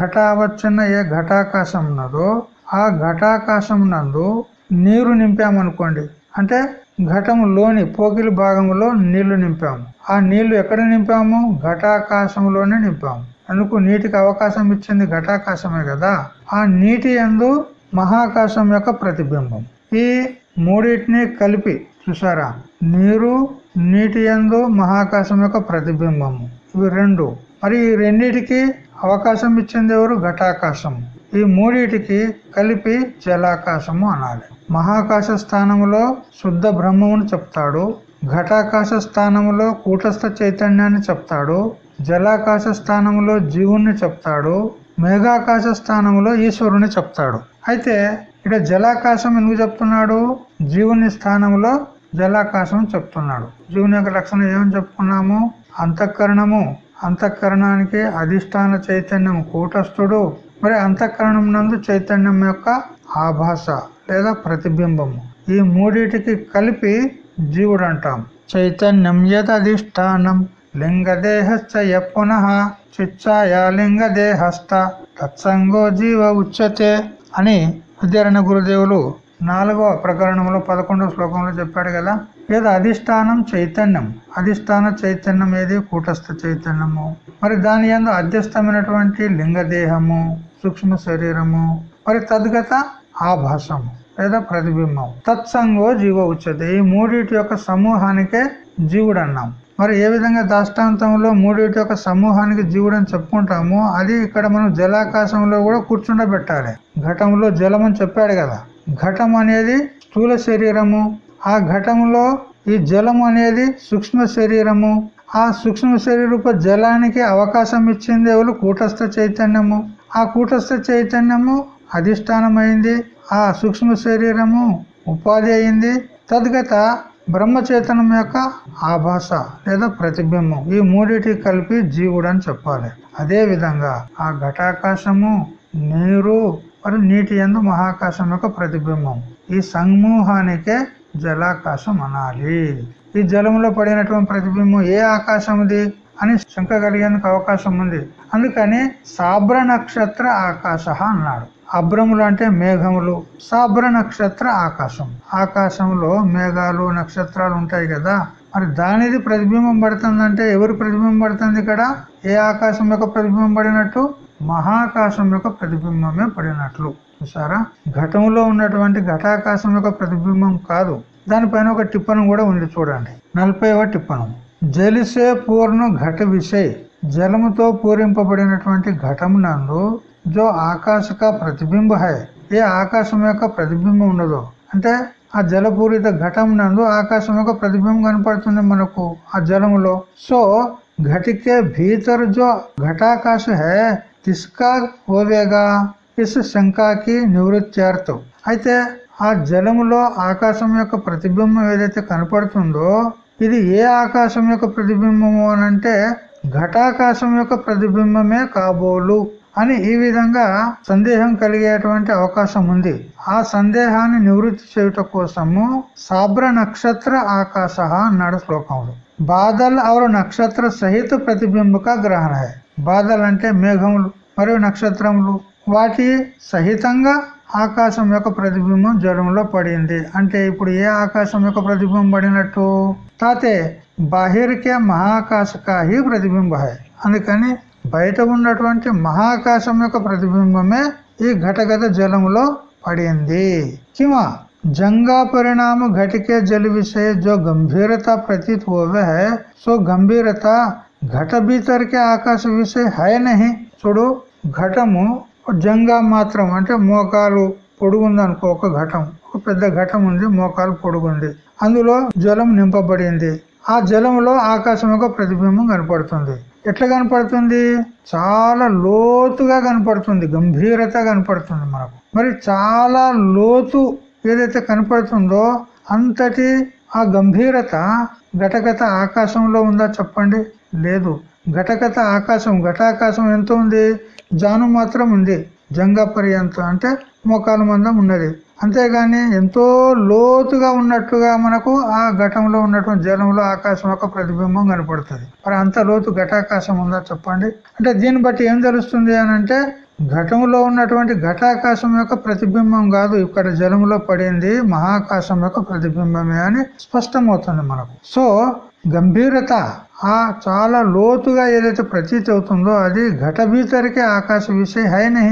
ఘటావచ్చిన్న ఏ ఘటాకాశం ఉన్నదో ఆ ఘటాకాశం నందు నీరు నింపామనుకోండి అంటే ఘటములోని పోకిలి భాగంలో నీళ్ళు నింపాము. ఆ నీళ్ళు ఎక్కడ నింపాము? ఘటాకాశంలోనే నింపాము. అందుకు నీటికి అవకాశం ఇచ్చింది ఘటాకాశమే కదా? ఆ నీటి ఎందు మహాకాశం యొక్క ప్రతిబింబం. ఈ మూడింటిని కలిపి చూసారా నీరు నీటి ఎందు మహాకాశం యొక్క ప్రతిబింబము ఇవి రెండు. మరి ఈ రెండిటికి అవకాశం ఇచ్చింది ఎవరు? ఘటాకాశము. ఈ మూడిటికి కలిపి జలాకాశము అనాలి. మహాకాశ స్థానములో శుద్ధ బ్రహ్మమును చెప్తాడు. ఘటాకాశ స్థానములో కూటస్థ చైతన్యాన్ని చెప్తాడు. జలాకాశ స్థానములో జీవుణ్ణి చెప్తాడు. మేఘాకాశ స్థానంలో ఈశ్వరుని చెప్తాడు. అయితే ఇక్కడ జలాకాశం ఎందుకు చెప్తున్నాడు? జీవుని స్థానంలో జలాకాశం చెప్తున్నాడు. జీవుని యొక్క లక్షణం ఏమని చెప్పుకున్నాము? అంతఃకరణము. అంతఃకరణానికి అధిష్టాన చైతన్యం కూటస్థుడు. మరి అంతఃకరణం నందు చైతన్యం యొక్క ఆభాష లేదా ప్రతిబింబము. ఈ మూడిటికి కలిపి జీవుడు అంటాం చైతన్యం యదధిష్టానం లింగదేహశ్చ పునః చిచ్చాయా లింగదేహస్థ తత్సంగో జీవ ఉచ్యతే అని ఉద్యారణ గురుదేవులు నాలుగవ ప్రకరణంలో పదకొండవ శ్లోకంలో చెప్పాడు కదా. లేదా అధిష్టానం చైతన్యం. అధిష్టాన చైతన్యం ఏది? కూటస్థ చైతన్యము. మరి దాని ఎందు అధ్యస్థమైనటువంటి లింగదేహము సూక్ష్మ శరీరము. మరి తద్గత ఆభాసము లేదా ప్రతిబింబం. తత్సంగో జీవ ఉచ్యతే. ఈ మూడిటి యొక్క సమూహానికే జీవుడు అన్నాం మరి ఏ విధంగా దాష్టాంతంలో మూడింటి యొక్క సమూహానికి జీవుడు అని చెప్పుకుంటామో అది ఇక్కడ మనం జలాకాశంలో కూడా కూర్చుండబెట్టాలి. ఘటంలో జలం అని చెప్పాడు కదా. ఘటం అనేది స్థూల శరీరము. ఆ ఘటంలో ఈ జలం అనేది సూక్ష్మ శరీరము. ఆ సూక్ష్మ శరీరూప జలానికి అవకాశం ఇచ్చింది ఎవరు? కూటస్థ చైతన్యము. ఆ కూటస్థ చైతన్యము అధిష్టానమైంది. ఆ సూక్ష్మ శరీరము ఉపాధి అయింది. తద్గత బ్రహ్మచేతనం యొక్క ఆభాష లేదా ప్రతిబింబం ఈ మూడిటి కలిపి జీవుడు అని చెప్పాలి. అదే విధంగా ఆ ఘటాకాశము నీరు మరి నీటి ఎందు మహాకాశం యొక్క ప్రతిబింబం. ఈ సమూహానికే జలాకాశం అనాలి. ఈ జలంలో పడినటువంటి ప్రతిబింబం ఏ ఆకాశంది అని శంక కలిగేందుకు అవకాశం ఉంది. అందుకని సాబ్ర నక్షత్ర ఆకాశ అన్నాడు. అభ్రములు అంటే మేఘములు సాబ్ర నక్షత్ర ఆకాశం. ఆకాశంలో మేఘాలు నక్షత్రాలు ఉంటాయి కదా. మరి దానిది ప్రతిబింబం పడుతుందంటే ఎవరు ప్రతిబింబం పడుతుంది ఇక్కడ? ఏ ఆకాశం యొక్క ప్రతిబింబం పడినట్టు? మహాకాశం యొక్క ప్రతిబింబమే పడినట్లు. చూసారా ఘటంలో ఉన్నటువంటి ఘటాకాశం యొక్క ప్రతిబింబం కాదు. దానిపైన ఒక టిప్పణం కూడా ఉంది చూడండి. నలభైవ టిప్పణం. జలిసే పూర్ణ ఘట విషయ్ జలముతో పూరింపబడినటువంటి ఘటం నందు జో ఆకాశక ప్రతిబింబ హై ఏ ఆకాశం యొక్క ప్రతిబింబం ఉండదు అంటే ఆ జలపూరిత ఘటం నందు ఆకాశం యొక్క ప్రతిబింబం కనపడుతుంది మనకు ఆ జలములో సో ఘటికే భీతర్ జో ఘటాకాశ హే తిస్కా ఓవేగా ఇస్ శంకాకి నివృత్త్యార్థం అయితే ఆ జలములో ఆకాశం యొక్క ప్రతిబింబం ఏదైతే కనపడుతుందో ఇది ఏ ఆకాశం యొక్క ప్రతిబింబము అనంటే ఘటాకాశం యొక్క ప్రతిబింబమే కాబోలు అని ఈ విధంగా సందేహం కలిగేటువంటి అవకాశం ఉంది. ఆ సందేహాన్ని నివృత్తి చేయుట కోసము సాబ్ర నక్షత్ర ఆకాశ అన్నాడు శ్లోకంలో. బాధల్ అవరు నక్షత్ర సహిత ప్రతిబింబక గ్రహణ బాధలు అంటే మేఘములు మరియు నక్షత్రములు. వాటి సహితంగా ఆకాశం యొక్క ప్రతిబింబం జ్వరంలో పడింది. అంటే ఇప్పుడు ఏ ఆకాశం యొక్క ప్రతిబింబం పడినట్టు? తాతే బాహిర్కే మహాకాశ కాహి ప్రతిబింబ అందుకని బయట ఉన్నటువంటి మహాకాశం యొక్క ప్రతిబింబమే ఈ ఘటగత జలములో పడింది కిమా जंगा परिणाम घट के जल विषय जो गंभीरता प्रतीत होवे है सो गंभीरता ఘట భీతర్ కే ఆకాశ విషయ హై నహి చూడు ఘటము జంగా మాత్రం అంటే మోకాలు పొడుగుంది అనుకో ఒక ఘటం ఒక పెద్ద ఘటం ఉంది మోకాలు పొడుగుంది అందులో జలం నింపబడింది ఆ జలంలో ఆకాశం యొక్క ప్రతిబింబం కనపడుతుంది ఎట్లా కనపడుతుంది? చాలా లోతుగా కనపడుతుంది గంభీరత కనపడుతుంది మనకు. మరి చాలా లోతు ఏదైతే కనపడుతుందో అంతటి ఆ గంభీరత ఘటగత ఆకాశంలో ఉందా చెప్పండి? లేదు. ఘటగత ఆకాశం ఘటాకాశం ఎంత ఉంది? జాను మాత్రం ఉంది. జంగా పర్యంతం. అంటే మోకాల మందం ఉన్నది. అంతేగాని ఎంతో లోతుగా ఉన్నట్టుగా మనకు ఆ ఘటంలో ఉన్నటువంటి జలంలో ఆకాశం యొక్క ప్రతిబింబం కనపడుతుంది. మరి అంత లోతు ఘటాకాశం ఉందా చెప్పండి? అంటే దీన్ని బట్టి ఏం తెలుస్తుంది అని అంటే ఘటంలో ఉన్నటువంటి ఘటాకాశం యొక్క ప్రతిబింబం కాదు ఇక్కడ జలంలో పడింది మహాకాశం యొక్క ప్రతిబింబమే అని స్పష్టమవుతుంది మనకు. సో గంభీరత ఆ చాలా లోతుగా ఏదైతే ప్రతీతి అవుతుందో అది ఘట భీతరికే ఆకాశ విషయ హైని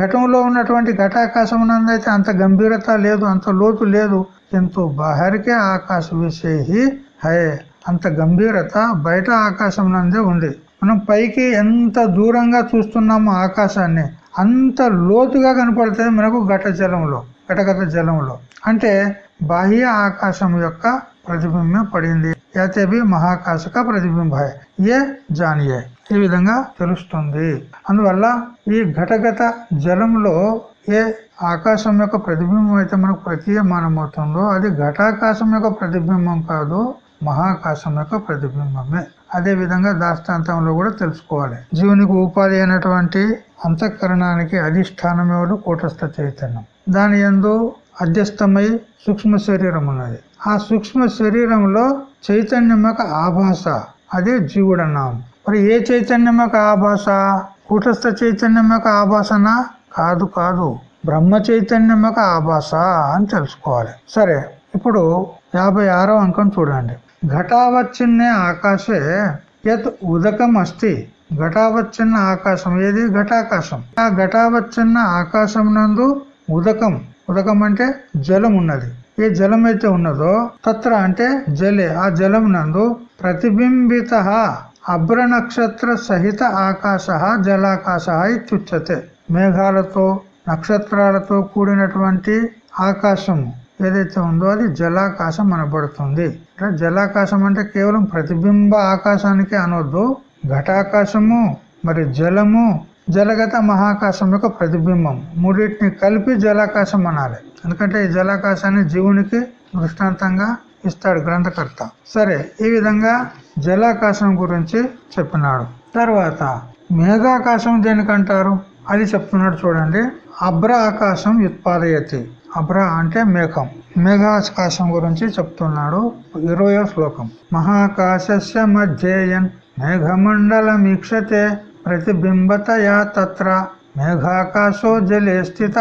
ఘటంలో ఉన్నటువంటి ఘటాకాశం నందైతే అంత గంభీరత లేదు అంత లోతు లేదు. ఎంతో బాహరికే ఆకాశ విషేహి హయే అంత గంభీరత బయట ఆకాశం నందే ఉంది. మనం పైకి ఎంత దూరంగా చూస్తున్నామో ఆకాశాన్ని అంత లోతుగా కనపడుతుంది మనకు ఘట జలంలో ఘటగత జలంలో. అంటే బాహ్య ఆకాశం యొక్క ప్రతిబింబం పడింది. యాతేబి మహాకాశక ప్రతిబింబాయ. ఏ జానియే. ఈ విధంగా తెలుస్తుంది. అందువల్ల ఈ ఘటగత జలంలో ఏ ఆకాశం యొక్క ప్రతిబింబం అయితే మనకు ప్రతీయమానమవుతుందో అది ఘటాకాశం యొక్క ప్రతిబింబం కాదు మహాకాశం యొక్క ప్రతిబింబమే. అదే విధంగా దాష్టాంతంలో కూడా తెలుసుకోవాలి. జీవునికి ఉపాధి అయినటువంటి అంతఃకరణానికి అధిష్టానం ఎవరు? కూటస్థ చైతన్యం. దాని ఎందు అధ్యస్థమై సూక్ష్మ శరీరం ఉన్నది. ఆ సూక్ష్మ శరీరంలో చైతన్యమక ఆభాష ఆభాస అదే జీవుడు అన్నాం మరి ఏ చైతన్యమక ఆభాష ఆభాస? కూటస్థ చైతన్యమక ఆభాసనా? కాదు కాదు. బ్రహ్మ చైతన్యమక ఆభాస అని తెలుసుకోవాలి. సరే ఇప్పుడు యాభై ఆరో అంకం చూడండి. ఘటావచ్చిన్నే ఆకాశే యత్ ఉదకం అస్తి ఘటావచ్చిన్న ఆకాశం ఏది? ఘటాకాశం. ఆ ఘటావచ్చిన్న ఆకాశం నందు ఉదకం. ఉదకం అంటే జలం ఉన్నది. ఏ జలం అయితే ఉన్నదో తత్ర అంటే జలే. ఆ జలం నందు ప్రతిబింబిత అభ్ర నక్షత్ర సహిత ఆకాశ జలాకాశ ఇత్యుచ్యతే మేఘాలతో నక్షత్రాలతో కూడినటువంటి ఆకాశము ఏదైతే ఉందో అది జలాకాశం అనబడుతుంది. అంటే జలాకాశం అంటే కేవలం ప్రతిబింబ ఆకాశానికి అనొద్దు. ఘటాకాశము మరి జలము జలగత మహాకాశం యొక్క ప్రతిబింబం. మూడింటిని కలిపి జలాకాశం అనాలి. ఎందుకంటే ఈ జలాకాశాన్ని జీవునికి దృష్టాంతంగా ఇస్తాడు గ్రంథకర్త. సరే ఈ విధంగా జలాకాశం గురించి చెప్పినాడు. తర్వాత మేఘాకాశం దేనికంటారు? అది చెప్తున్నాడు చూడండి. అభ్ర ఆకాశం ఉత్పాదయతి. అభ్ర అంటే మేఘం. మేఘాకాశం గురించి చెప్తున్నాడు ఇరవయో శ్లోకం. మహాకాశస్య మధ్యేయన్ మేఘమండలమీక్షతే. ప్రతిబింబతయా తత్ర మేఘాకాశో జలే స్థిత.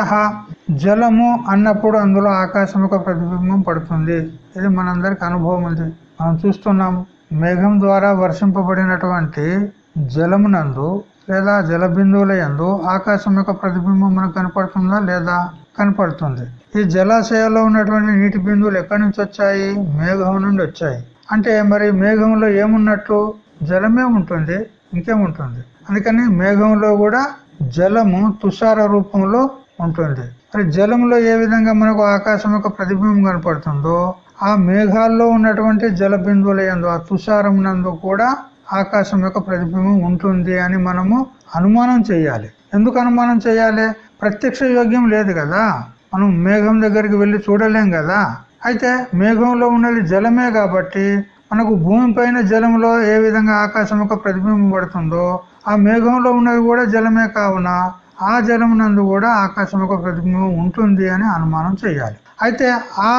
జలము అన్నప్పుడు అందులో ఆకాశం యొక్క ప్రతిబింబం పడుతుంది. ఇది మనందరికి అనుభవం ఉంది. మనం చూస్తున్నాము మేఘం ద్వారా వర్షింపబడినటువంటి జలమునందు లేదా జల బిందువుల ఎందు ఆకాశం యొక్క ప్రతిబింబం మనకు కనపడుతుందా లేదా? కనపడుతుంది. ఈ జలాశయాల్లో ఉన్నటువంటి నీటి బిందువులు ఎక్కడి నుంచి వచ్చాయి? మేఘం నుండి వచ్చాయి. అంటే మరి మేఘంలో ఏమున్నట్టు జలమే ఉంటుంది ఇంకేముంటుంది? అందుకని మేఘంలో కూడా జలము తుషార రూపంలో ఉంటుంది. మరి జలంలో ఏ విధంగా మనకు ఆకాశం యొక్క ప్రతిబింబం కనపడుతుందో ఆ మేఘాల్లో ఉన్నటువంటి జల బిందువుల ఎందు ఆ తుషారం నందు కూడా ఆకాశం యొక్క ప్రతిబింబం ఉంటుంది అని మనము అనుమానం చేయాలి. ఎందుకు అనుమానం చేయాలి? ప్రత్యక్ష యోగ్యం లేదు కదా. మనం మేఘం దగ్గరికి వెళ్ళి చూడలేం కదా. అయితే మేఘంలో ఉన్నది జలమే కాబట్టి మనకు భూమి పైన జలంలో ఏ విధంగా ఆకాశం యొక్క ప్రతిబింబం పడుతుందో ఆ మేఘంలో ఉన్నది కూడా జలమే కావున ఆ జలం నందు కూడా ఆకాశం యొక్క ప్రతిబింబం ఉంటుంది అని అనుమానం చేయాలి. అయితే ఆ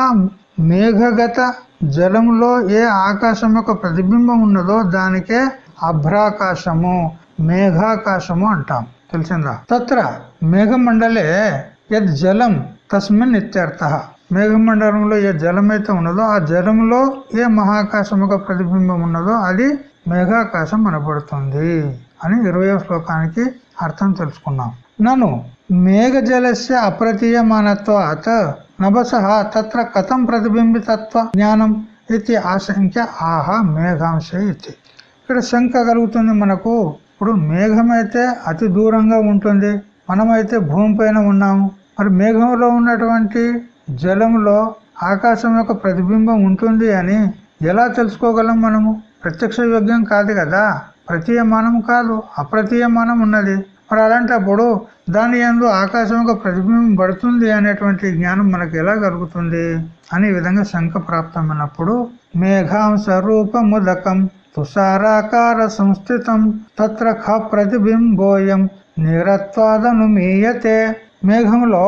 మేఘగత జలంలో ఏ ఆకాశం యొక్క ప్రతిబింబం ఉన్నదో దానికే అభ్రాకాశము మేఘాకాశము అంటాం. తెలిసిందా? తత్ర మేఘమండలే యద్ జలం తస్మిన్ ఇత్యర్థ మేఘమండలంలో ఏ జలం అయితే ఉన్నదో ఆ జలంలో ఏ మహాకాశం ప్రతిబింబం ఉన్నదో అది మేఘాకాశం అనబడుతుంది. అని ఇరవయో శ్లోకానికి అర్థం తెలుసుకున్నాం. నన్ను మేఘ జలస్య అప్రతీయమానత్వాత్ నభస తత్ర కథం ప్రతిబింబితత్వ జ్ఞానం ఇది ఆశంక్య ఆహా మేఘాంశ ఇది. ఇక్కడ శంక కలుగుతుంది మనకు. ఇప్పుడు మేఘమైతే అతి దూరంగా ఉంటుంది. మనమైతే భూమి పైన ఉన్నాము. మరి మేఘంలో ఉన్నటువంటి జలంలో ఆకాశం యొక్క ప్రతిబింబం ఉంటుంది అని ఎలా తెలుసుకోగలం మనము? ప్రత్యక్ష యోగ్యం కాదు కదా. ప్రతీయమానం కాదు అప్రతీయమానం ఉన్నది మరి అలాంటప్పుడు దాని ఎందు ఆకాశం యొక్క ప్రతిబింబం పడుతుంది అనేటువంటి జ్ఞానం మనకు ఎలా కలుగుతుంది? అనే విధంగా శంఖ ప్రాప్తమైనప్పుడు మేఘాంశ రూపముదకం తుషారాకార సంస్థితం తత్ర ఖ ప్రతిబింబోయం నిరత్వాదను మీయతే మేఘంలో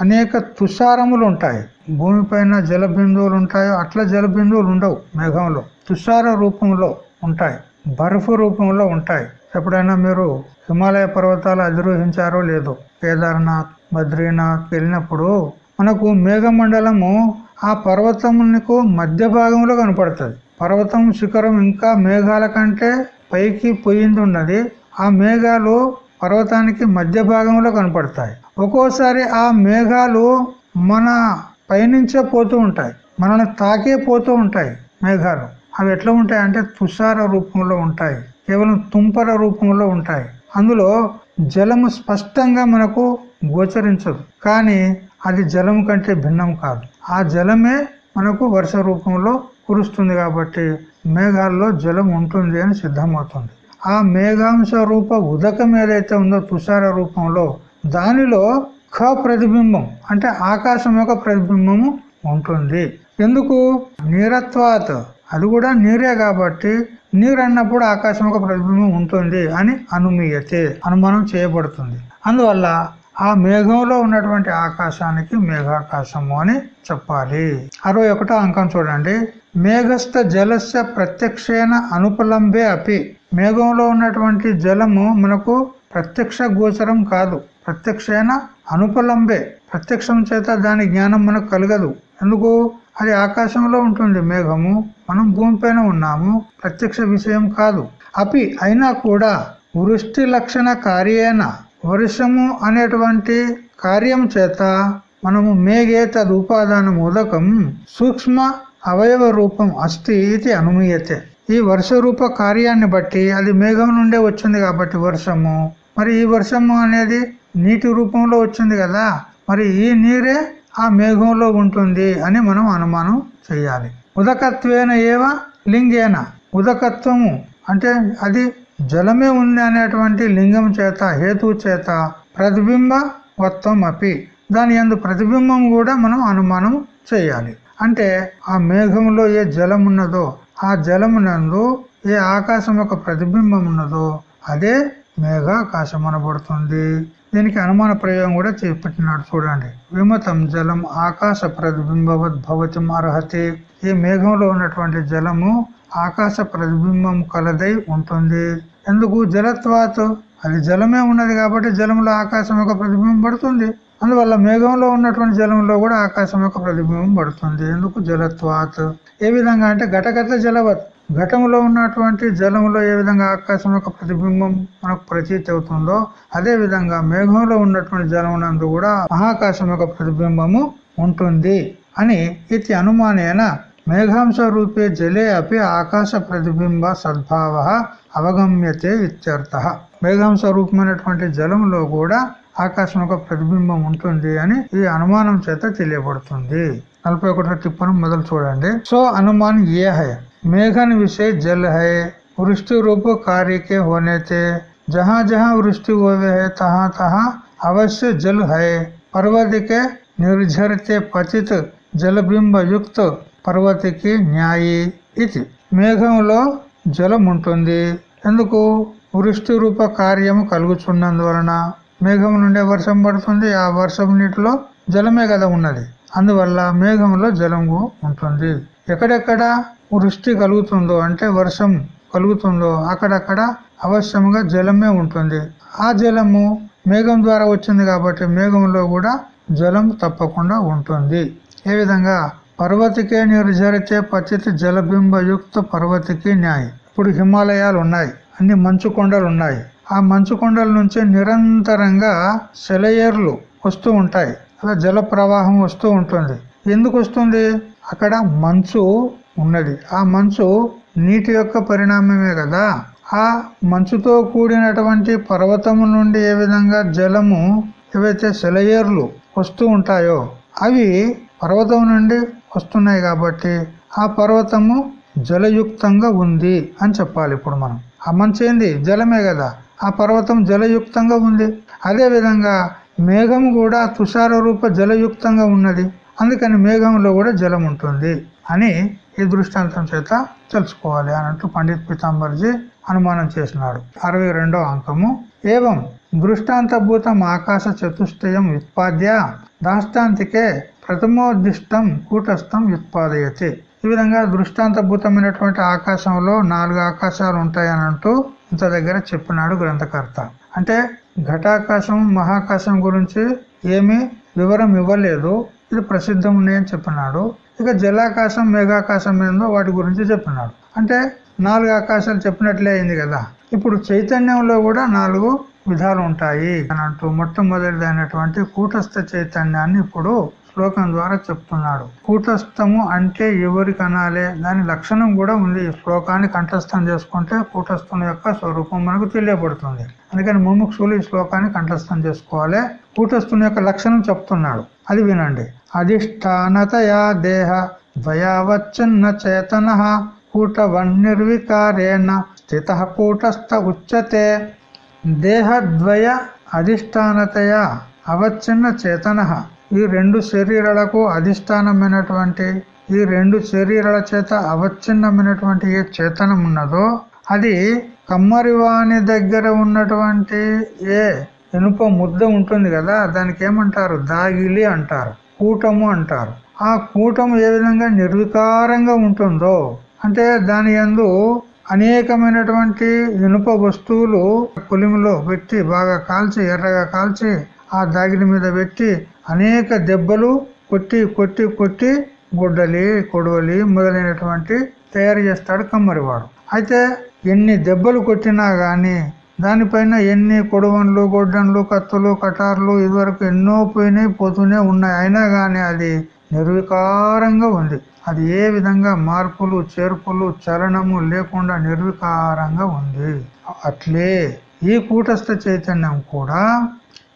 అనేక తుషారములు ఉంటాయి భూమిపైన జల బిందువులు ఉంటాయో అట్లా జల బిందువులు ఉండవు మేఘంలో తుషార రూపంలో ఉంటాయి. బర్ఫ్ రూపంలో ఉంటాయి. ఎప్పుడైనా మీరు హిమాలయ పర్వతాలు అధిరోహించారో లేదో కేదార్నాథ్ బద్రీనాథ్ వెళ్ళినప్పుడు మనకు మేఘమండలము ఆ పర్వతమునకు మధ్య భాగంలో కనపడుతుంది. పర్వతం శిఖరం ఇంకా మేఘాల కంటే పైకి పోయింది ఉన్నది ఆ మేఘాలు పర్వతానికి మధ్య భాగంలో కనపడతాయి. ఒక్కోసారి ఆ మేఘాలు మన పైనుంచే పోతూ ఉంటాయి. మనల్ని తాకే పోతూ ఉంటాయి మేఘాలు. అవి ఎట్లా ఉంటాయి అంటే తుషార రూపంలో ఉంటాయి. కేవలం తుంపర రూపంలో ఉంటాయి. అందులో జలము స్పష్టంగా మనకు గోచరించదు. కానీ అది జలము కంటే భిన్నం కాదు. ఆ జలమే మనకు వర్ష రూపంలో కురుస్తుంది కాబట్టి మేఘాల్లో జలం ఉంటుంది అని సిద్ధమవుతుంది. ఆ మేఘాంశ రూప ఉదకం ఏదైతే ఉందో తుషార రూపంలో దానిలో ఖ ప్రతిబింబం అంటే ఆకాశం యొక్క ప్రతిబింబము ఉంటుంది. ఎందుకు? నీరత్వాత్ అది కూడా నీరే కాబట్టి నీరు అన్నప్పుడు ఆకాశం ఒక ప్రతిబింబం ఉంటుంది అని అనుమీయతే అనుమానం చేయబడుతుంది. అందువల్ల ఆ మేఘంలో ఉన్నటువంటి ఆకాశానికి మేఘాకాశము అని చెప్పాలి. అరవై ఒకటో అంకం చూడండి. మేఘస్థ జలస్య ప్రత్యక్షేన అనుపలంబే అపి. మేఘంలో ఉన్నటువంటి జలము మనకు ప్రత్యక్ష గోచరం కాదు. ప్రత్యక్షేన అనుపలంబే. ప్రత్యక్షం చేత దాని జ్ఞానం మనకు కలగదు. ఎందుకు? అది ఆకాశంలో ఉంటుంది మేఘము. మనం భూమిపైన ఉన్నాము. ప్రత్యక్ష విషయం కాదు. అపి అయినా కూడా వృష్టి లక్షణ కార్యేన. వర్షము అనేటువంటి కార్యం చేత మనము మేఘే తదుపాదానం ఉదకం సూక్ష్మ అవయవ రూపం అస్తి ఇది అనుమీయతే. ఈ వర్ష రూప కార్యాన్ని బట్టి అది మేఘం నుండే వచ్చింది కాబట్టి వర్షము. మరి ఈ వర్షము అనేది నీటి రూపంలో వచ్చింది కదా. మరి ఈ నీరే ఆ మేఘంలో ఉంటుంది అని మనం అనుమానం చేయాలి. ఉదకత్వేన ఏవ లింగేన. ఉదకత్వము అంటే అది జలమే ఉంది అనేటువంటి లింగం చేత హేతు చేత ప్రతిబింబవత్వం అపి దాని ఎందు ప్రతిబింబం కూడా మనం అనుమానం చేయాలి. అంటే ఆ మేఘంలో ఏ జలం ఉన్నదో ఆ జలమునందు ఏ ఆకాశం యొక్క ప్రతిబింబం ఉన్నదో అదే మేఘాకాశం అనబడుతుంది. దీనికి అనుమాన ప్రయోగం కూడా చేపట్టినాడు చూడండి. విమతం జలం ఆకాశ ప్రతిబింబవత్ భవతి అర్హతే ఈ మేఘంలో ఉన్నటువంటి జలము ఆకాశ ప్రతిబింబం కలదై ఉంటుంది. ఎందుకు? జలత్వాత అది జలమే ఉన్నది కాబట్టి జలంలో ఆకాశం యొక్క ప్రతిబింబం పడుతుంది. అందువల్ల మేఘంలో ఉన్నటువంటి జలంలో కూడా ఆకాశం యొక్క ప్రతిబింబం పడుతుంది. ఎందుకు? జలత్వాత్. ఏ విధంగా అంటే ఘటగత జలవత్. ఘటంలో ఉన్నటువంటి జలంలో ఏ విధంగా ఆకాశం యొక్క ప్రతిబింబం మనకు ప్రతీతి అవుతుందో అదే విధంగా మేఘంలో ఉన్నటువంటి జలమునందు కూడా మహాకాశం యొక్క ప్రతిబింబము ఉంటుంది అని ఇది అనుమానేన మేఘాంశ రూపే జలే అపి ఆకాశ ప్రతిబింబ సద్భావ అవగమ్యతే ఇత్యర్థ. మేఘాంశ రూపమైనటువంటి జలంలో కూడా ఆకాశం యొక్క ప్రతిబింబం ఉంటుంది అని ఈ అనుమానం చేత తెలియబడుతుంది నలభై ఒకటో టిప్పను మొదలు చూడండి సో అనుమాన్ ఏ హై मेघन विषय जल है वृष्टि रूप कार्य के होने थे जहाँ जहाँ वृष्टि हुए है तहाँ तहाँ अवश्य जल है पर्वत के निर्झरते पतित జలబింబ యుక్త పర్వతికి న్యాయి ఇది మేఘంలో జలం ఉంటుంది ఎందుకు వృష్టి రూప కార్యము కలుగుచున్నందువలన మేఘం నుండే వర్షం పడుతుంది. ఆ వర్షం నీటిలో జలమే కదా ఉన్నది. అందువల్ల మేఘంలో జలము ఉంటుంది. ఎక్కడెక్కడ వృష్టి కలుగుతుందో అంటే వర్షం కలుగుతుందో అక్కడక్కడ అవశ్యంగా జలమే ఉంటుంది. ఆ జలము మేఘం ద్వారా వచ్చింది కాబట్టి మేఘంలో కూడా జలం తప్పకుండా ఉంటుంది. ఏ విధంగా? పర్వతికే నిర్జరితే పచ్చితి జలబింబయుక్త పర్వతికి న్యాయం. ఇప్పుడు హిమాలయాలు ఉన్నాయి. అన్ని మంచు కొండలు ఉన్నాయి. ఆ మంచు కొండల నుంచి నిరంతరంగా సెలయేర్లు వస్తూ ఉంటాయి. అలా జల ప్రవాహం వస్తూ ఉంటుంది. ఎందుకు వస్తుంది? అక్కడ మంచు ఉన్నది. ఆ మంచు నీటి యొక్క పరిణామమే కదా. ఆ మంచుతో కూడినటువంటి పర్వతము నుండి ఏ విధంగా జలము ఏవైతే సెలయేర్లు వస్తూ ఉంటాయో అవి పర్వతం నుండి వస్తున్నాయి కాబట్టి ఆ పర్వతము జలయుక్తంగా ఉంది అని చెప్పాలి ఇప్పుడు మనం. ఆ మంచు ఏంది? జలమే కదా. ఆ పర్వతం జలయుక్తంగా ఉంది. అదేవిధంగా మేఘం కూడా తుషార రూప జలయుక్తంగా ఉన్నది. అందుకని మేఘంలో కూడా జలం ఉంటుంది అని ఈ దృష్టాంతం చేత తెలుసుకోవాలి అన్నట్టు పండిత్ పీతాంబర్జీ అనుమానం చేసినాడు. అరవై రెండో అంకము. ఏవం దృష్టాంతభూతం ఆకాశ చతుష్టయం ఉత్పాద్య దాష్టాంతికే ప్రథమోదిష్టం కూటస్థం ఉత్పాదయతి ఈ విధంగా దృష్టాంతభూతమైనటువంటి ఆకాశంలో నాలుగు ఆకాశాలు ఉంటాయి అంటూ ఇంత దగ్గర చెప్పినాడు గ్రంథకర్త. అంటే ఘటాకాశం మహాకాశం గురించి ఏమీ వివరం ఇవ్వలేదు. ఇది ప్రసిద్ధం ఉన్నాయని చెప్పినాడు. ఇక జలాకాశం మేఘాకాశం ఏందో వాటి గురించి చెప్పినాడు. అంటే నాలుగు ఆకాశాలు చెప్పినట్లే అయింది కదా. ఇప్పుడు చైతన్యంలో కూడా నాలుగు విధాలు ఉంటాయి. అని అంటూ మొట్టమొదటిదైనటువంటి కూటస్థ చైతన్యాన్ని ఇప్పుడు శ్లోకం ద్వారా చెప్తున్నాడు. కూటస్థము అంటే ఎవరికి అనాలే దాని లక్షణం కూడా ఉంది. ఈ శ్లోకాన్ని కంఠస్థం చేసుకుంటే కూటస్థం యొక్క స్వరూపం మనకు తెలియబడుతుంది. అందుకని ముముక్షులు ఈ శ్లోకాన్ని కంఠస్థం చేసుకోవాలి. కూటస్థుని యొక్క లక్షణం చెప్తున్నాడు. అది వినండి. అధిష్టానతయా దేహ ద్వయావచ్చన్న చేతన కూటవన్నిర్వికారేణ స్థిత కూటస్థ ఉచ్యతే. దేహద్వయ అధిష్టానతయా అవచ్ఛిన్న చేతన ఈ రెండు శరీరాలకు అధిష్టానమైనటువంటి ఈ రెండు శరీరాల చేత అవచ్ఛిన్నమైనటువంటి ఏ చేతనం ఉన్నదో అది కమ్మరివాణి దగ్గర ఉన్నటువంటి ఏ ఇనుప ముద్ద ఉంటుంది కదా దానికి ఏమంటారు? దాగిలి అంటారు కూటము అంటారు. ఆ కూటము ఏ విధంగా నిర్వికారంగా ఉంటుందో అంటే దాని ఎందు అనేకమైనటువంటి ఇనుప వస్తువులు పులిమిలో పెట్టి బాగా కాల్చి ఎర్రగా కాల్చి ఆ దాగిలి మీద పెట్టి అనేక దెబ్బలు కొట్టి కొట్టి కొట్టి గుడ్డలి కొడవలి మొదలైనటువంటి తయారు చేస్తాడు కమ్మరివాడు. అయితే ఎన్ని దెబ్బలు కొట్టినా గాని దానిపైన ఎన్ని కొడవన్లు గొడ్డన్లు కత్తులు కటార్లు ఇదివరకు ఎన్నో పోయినాయి పోతూనే ఉన్నాయి. అయినా గాని అది నిర్వికారంగా ఉంది. అది ఏ విధంగా మార్పులు చేర్పులు చలనము లేకుండా నిర్వికారంగా ఉంది. అట్లే ఈ కూటస్థ చైతన్యం కూడా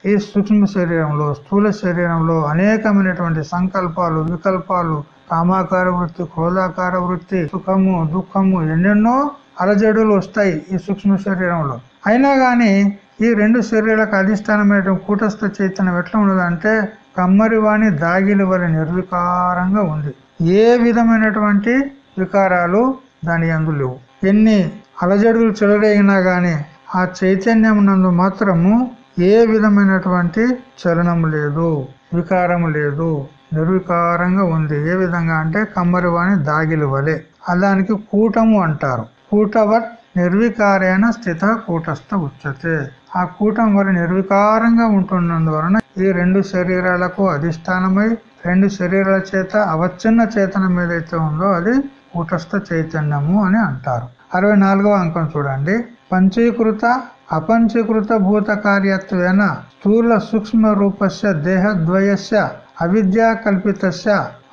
ఈ సూక్ష్మ శరీరంలో స్థూల శరీరంలో అనేకమైనటువంటి సంకల్పాలు వికల్పాలు కామాకార వృత్తి క్రోధాకార వృత్తి సుఖము దుఃఖము ఎన్నెన్నో అలజడులు వస్తాయి ఈ సూక్ష్మ శరీరంలో. అయినా గాని ఈ రెండు శరీరాలకు అధిష్టానమైన కూటస్థ చైతన్యం ఎట్లా ఉన్నదంటే కమ్మరి వాణి దాగిలి వల్ల నిర్వికారంగా ఉంది. ఏ విధమైనటువంటి వికారాలు దాని అందు లేవు. ఎన్ని అలజడులు చెలరేగినా గాని ఆ చైతన్యం నందు మాత్రము ఏ విధమైనటువంటి చలనము లేదు వికారము లేదు నిర్వికారంగా ఉంది. ఏ విధంగా అంటే కమ్మరివాణి దాగిలి వలె. అలానికి కూటము అంటారు. కూటవత్ నిర్వికారేణ స్థిత కూటస్థ ఉచ్యతే. ఆ కూటం వల్ల నిర్వికారంగా ఉంటున్నందువలన ఈ రెండు శరీరాలకు అధిష్టానమై రెండు శరీరాల చేత అవచ్ఛిన్న చేతనం ఏదైతే ఉందో అది కూటస్థ చైతన్యము అని అంటారు. అరవై నాలుగవ అంకం చూడండి. పంచీకృత అపంచీకృత భూత కార్యత్వేన స్థూల సూక్ష్మ రూపస్య దేహద్వయస్య అవిద్యా కల్పితస్య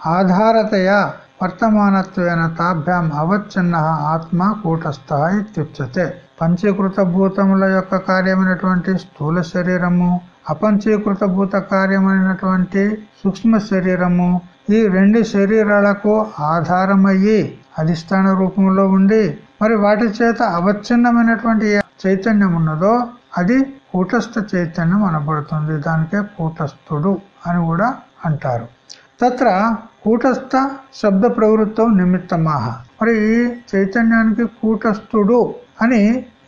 ఆధారతయా వర్తమానత్వేన తాభ్యాం అవచ్ఛిన్న ఆత్మ కూటస్థ ఇత్యుచ్యతే. పంచీకృత భూతముల యొక్క కార్యమైనటువంటి స్థూల శరీరము అపంచీకృత భూత కార్యమైనటువంటి సూక్ష్మ శరీరము ఈ రెండు శరీరాలకు ఆధారమయ్యి అధిష్టాన రూపంలో ఉండి మరి వాటి చేత అవచ్ఛిన్నమైనటువంటి చైతన్యం ఉన్నదో అది కూటస్థ చైతన్యం అనబడుతుంది. దానికే కూటస్థుడు అని కూడా అంటారు. తత్ర కూటస్థ శబ్ద ప్రవృత్తం నిమిత్తమాహ. మరి ఈ చైతన్యానికి కూటస్థుడు అని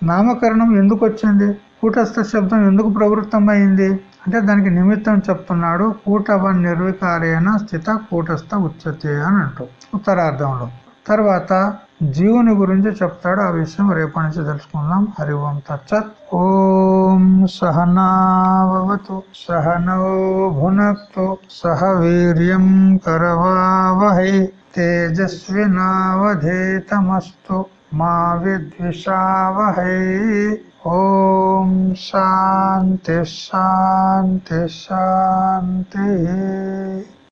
నామకరణం ఎందుకు వచ్చింది? కూటస్థ శబ్దం ఎందుకు ప్రవృత్తమైంది? అంటే దానికి నిమిత్తం చెప్తున్నాడు కూటవ నిర్వికారేణ స్థిత కూటస్థ ఉచ్యతే అని అంటూ ఉత్తరార్థంలో తర్వాత జీవుని గురించి చెప్తాడు. ఆ విషయం రేపటి నుంచి తెలుసుకుందాం. హరి ఓం తచ్చత్ ఓం సహనావతు సహనో భునక్తు. సహ వీర్యం కరవావహై. తేజస్వినావధేతమస్తు. మా విద్విషావహై. ఓం శాంతి శాంతి శాంతి.